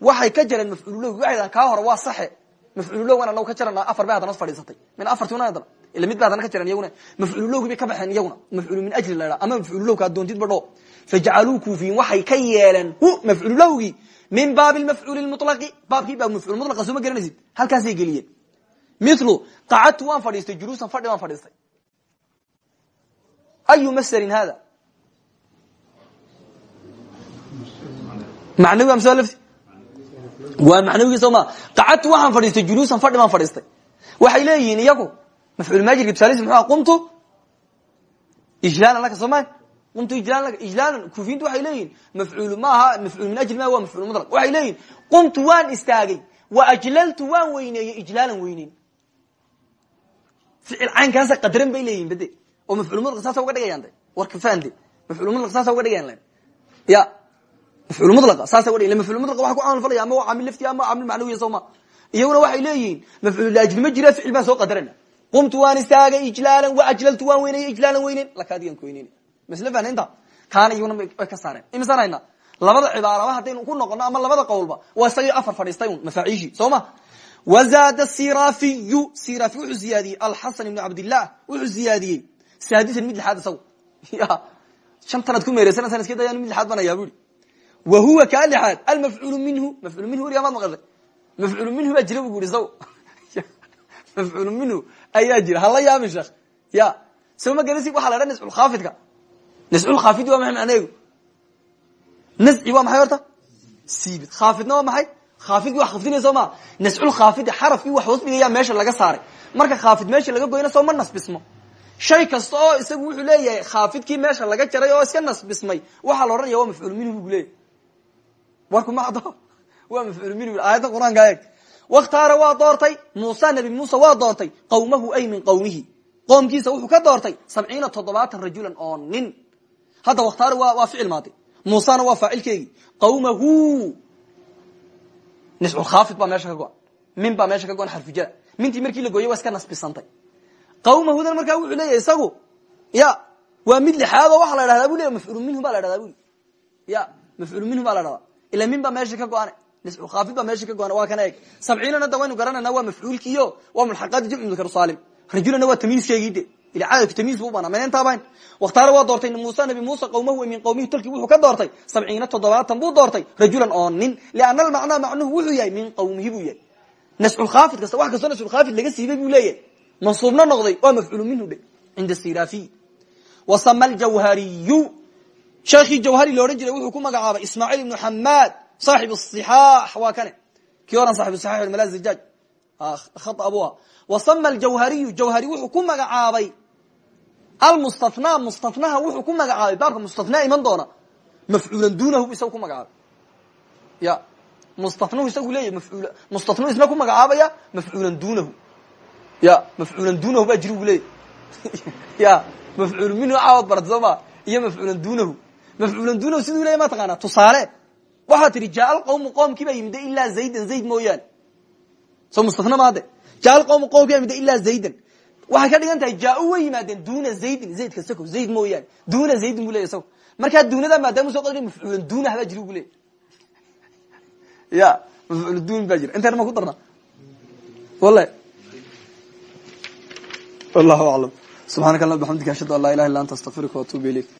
S1: waxay ka jareen mafcuululahu waxay dhahan kaa hore waa saxe mafcuululahu anagu ka jarana afar bay haddana fadhiisatay min afartiuna haddana ila mid ba haddana ka jaran iyaguna mafcuululowgi bay ka baxeen iyaguna mafcuulu min ajli la dhaa ama mafcuululowka adoontid badho fajacaluu kuufiyin waxay ka yeeleen hu mafcuululowgii min baabi mafcuuli mulaqi baabkii baab mafcuul mulaqa soo ma garanaysid halkaasay geliyeen milu qacadtu waan fadhiistay juluusan fadhi waan fadhiistay ayu masderin hada macnawi amsa lafti waa macnawigii soo ma qacadtu waxaan fadhiistay juluusan fadhi baan fadhiistay waxay leeyihiin iyagu mafcuul maajirka tusaalisi muxuu qumtu ijlaalan laka soo ma qumtu ijlaalan kuufiyiintu waxay leeyihiin mafcuul ma aha mafcuul min ajli ma waa mafcuul mutlaq. Waxay leeyihiin qumtu waan istaagay wa ajlaltu waan weyneeyey ijlaalan weyneyn. Ficil caynkaasa qadran bay leeyihiin bade oo mafcuul mutlaq saasa uga dhigayaan de warka faande mafcuul mutlaq saasa uga dhigayan ya. Mafcuul mulaqa saasa uga dhig mafcuul mutlaq waxa ku camal falaya ama waa caamil lafti ama caamil macnawiya soo ma. Iyaguna waxay leeyihiin mafcuul ajli ma jira ficil baan soo qadarana qumtu waan istaagay ijlaalan wa ajlaltu waan weyneyey ijlaalan weyneyn. Lakaadigan ku weyneyn masle fahna inta kaana iyaguna way ka saareen. Imisaan hayna labada cibaaraba haddaynu ku noqono ama labada qowlba. Waa isagii afar fadhiistay un mafaaciishii soo ma wazaada sirafiyu sirafi wuxuu ziyaadiyey alxasan ibnu cabdillah. Wuxuu ziyaadiyey saadisan mid lixaad isagu. Ya shantanaad ku meereysanaysan iska dayaan mid lixaad banaya bu ihi wa huwa kaa lixaad. Almafcuulu minhu. Mafcuul minhu weligaa maad maqashay mafcuul minhu baa jira bu ui isagu. Mafcuul minhu ayaa jira. Hala yaabin sheekh. Ya soo ma garasi waxaa la dha nisculkhaafidka nisculkhaafidi waa maxay macneegu nasci waa maxay horta? Siibid khaafidna waa maxay? Khaafidkii wax khafdinaya soo maa nasculkhaafidi xarafkii wax hoos dhigayaa meesha laga saaray. Marka khaafid meesha laga goyna soo ma nasbismo. Shay kasta oo isagu wuxuu leeyahay khaafidkii meesha laga jaray oo iska nasbismay waxaa la odhanaya waa mafcuul minhu bu leeyahy warku ma caddo waa mafcuul minhu. Aayadda qur'aanka eeg wakhtaara waa doortay muuse nabi muuse waa doortay qawmahu ay min qawmihi. Qoomkiisa wuxuu ka doortay sabciina toddobaatan rajulan oo nin hadda wakhtaara waa ficil maadi muusena waa faacilkeegii. Qawmahu. Nisculkhaafid baa meesha ka go-an. Min baa meesha ka go-an xarfujada mintii markii la gooyay waa iska nasbisantay. Qawmahudan markaa wuxuu leeyahy isagu ya waa mid lixaad oo waxaa la dhahdaa bu leya mafcuul minhu ba la dhahdaa bui ya mafcuul minhu baa la dhahdaa ila min baa meesha ka go-an nisculkhaafid baa meesha ka go-an de ila cadadku tamiis bu banaa mayntaban wakhtaara waa doortay muuse nabi muuse qawmahu min qawmihi tolkii wuxuu ka doortay. Sabciina toddobaatan buu doortay. Rajulan oo nin. Liana almacnaa macnuhu wuxuu yahay min qawmihi buu yahay. Nasculkhaafid kasta wax kastoo nasculkhaafid laga siibay buu leeyahay. Mansuubna noqday waa mafcuulu minhu dhe cinda sirafiy wasama ljawhariyu sheekhii jawhari lo odhan jiray wuxuu ku magacaabay ismaaciil ibnu xamaad saaxib sixaax waa kane. Kii oran saaxib saxax mala zajaaj. Khata abu ah wasama aljawhariyu jawhari wuxuu ku magacaabay almustathnaa mustathnaha wuxuu ku magacaabay baabka mustathnaa iman doona. Mafcuulan dunahu isaga ku magacaabay. Ya mustathnuhu isagu leeyahy mafcuul mustathnuhu isna ku magacaabaya mafcuulan dunahu ya mafcuulan dunahu baa jiri bu ya mafcuul minhu caawad barat soo ma? Iyo mafcuulan dunahu mafcuulan dunahu siduu leyahy ma taqaanaa? Tusaale waxaa tihi jaa alqawmu qoomkii baa yimida ilaa zaydan zayd mooyaane. Soo mustathna maade jaa alqawmu qoomkii baa yimida ilaa zaydan waxay ka dhigan tahay jaa way yimaadeen duna zaydin. Zaydka sako zayd mooyaane. Duna zaydin bu leya isago markaa dunada maadaama so qadri mafcuulan dunah baa jiri ya mafcuul dun baa jira. Ma ku darna wala wallahu aclam. Subxaanaka allah bxamdika ashhadu an laa ilaha illa anta astaqfiruka waatubu ilayk